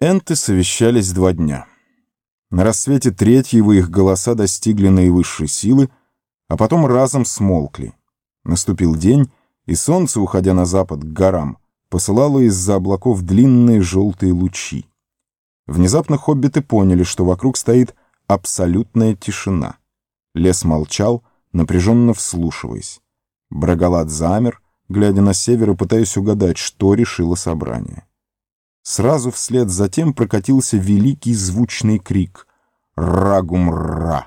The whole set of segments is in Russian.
Энты совещались два дня. На рассвете третьего их голоса достигли наивысшей силы, а потом разом смолкли. Наступил день, и солнце, уходя на запад к горам, посылало из-за облаков длинные желтые лучи. Внезапно хоббиты поняли, что вокруг стоит абсолютная тишина. Лес молчал, напряженно вслушиваясь. Брагалат замер, глядя на север и пытаясь угадать, что решило собрание. Сразу вслед за тем прокатился великий звучный крик «Рагум-ра!».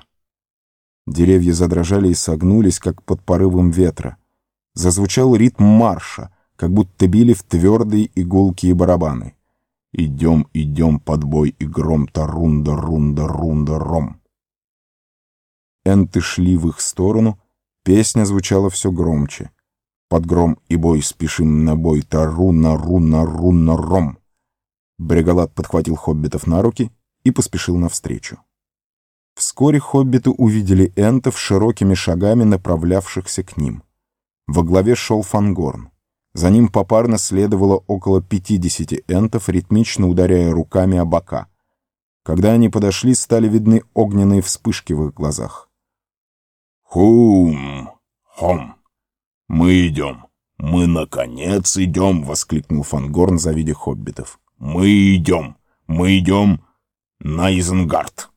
Деревья задрожали и согнулись, как под порывом ветра. Зазвучал ритм марша, как будто били в твердые иголки и барабаны. «Идем, идем, под бой и гром, тарунда, рунда, рунда, ром». Энты шли в их сторону, песня звучала все громче. Под гром и бой спешим на бой, таруна, руна, руна, ром. Брегалат подхватил хоббитов на руки и поспешил навстречу. Вскоре хоббиты увидели энтов широкими шагами, направлявшихся к ним. Во главе шел Фангорн. За ним попарно следовало около пятидесяти энтов, ритмично ударяя руками о бока. Когда они подошли, стали видны огненные вспышки в их глазах. «Хум! Хом! Мы идем! Мы, наконец, идем!» — воскликнул Фангорн, завидя хоббитов. Мы идем, мы идем на Изенгард.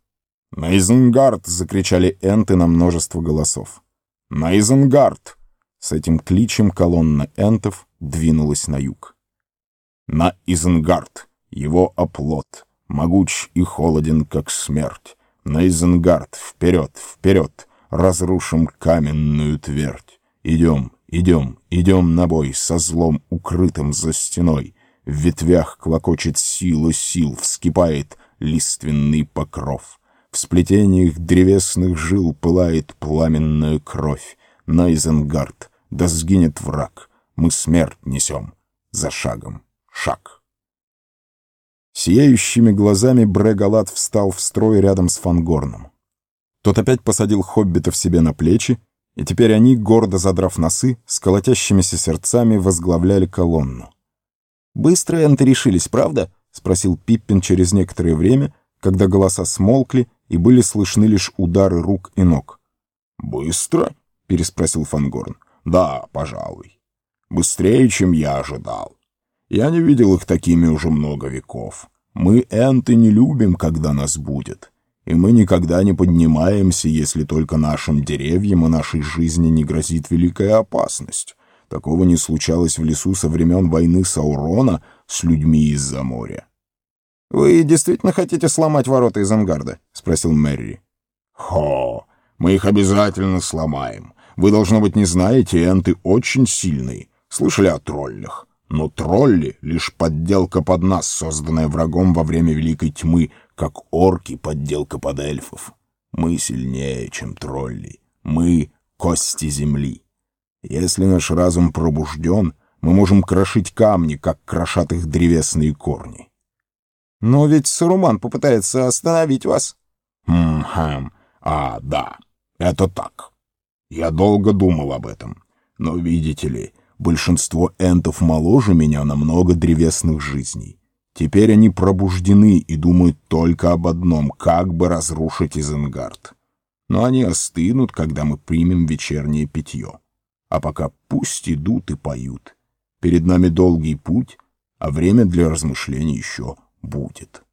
На Изенгард! закричали энты на множество голосов. На Изенгард! С этим кличем колонна энтов двинулась на юг. На Изенгард! Его оплот, могуч и холоден, как смерть. На Изенгард! Вперед, вперед! Разрушим каменную твердь. Идем, идем, идем на бой со злом, укрытым за стеной. В ветвях клокочет сила сил, вскипает лиственный покров. В сплетениях древесных жил пылает пламенная кровь. Найзенгард, да сгинет враг, мы смерть несем, за шагом шаг. Сияющими глазами Брегалат встал в строй рядом с Фангорном. Тот опять посадил хоббитов себе на плечи, и теперь они, гордо задрав носы, с колотящимися сердцами возглавляли колонну. «Быстро энты решились, правда?» — спросил Пиппин через некоторое время, когда голоса смолкли и были слышны лишь удары рук и ног. «Быстро?» — переспросил Фангорн. «Да, пожалуй. Быстрее, чем я ожидал. Я не видел их такими уже много веков. Мы, энты, не любим, когда нас будет. И мы никогда не поднимаемся, если только нашим деревьям и нашей жизни не грозит великая опасность. Такого не случалось в лесу со времен войны Саурона с людьми из-за моря. «Вы действительно хотите сломать ворота из Ангарда?» — спросил Мэри. «Хо! Мы их обязательно сломаем. Вы, должно быть, не знаете, энты очень сильные. Слышали о троллях? Но тролли — лишь подделка под нас, созданная врагом во время Великой Тьмы, как орки — подделка под эльфов. Мы сильнее, чем тролли. Мы — кости земли. Если наш разум пробужден, мы можем крошить камни, как крошат их древесные корни. Но ведь Саруман попытается остановить вас. Хм-хм. А, да, это так. Я долго думал об этом. Но, видите ли, большинство энтов моложе меня на много древесных жизней. Теперь они пробуждены и думают только об одном, как бы разрушить Изенгард. Но они остынут, когда мы примем вечернее питье. А пока пусть идут и поют. Перед нами долгий путь, а время для размышлений еще будет.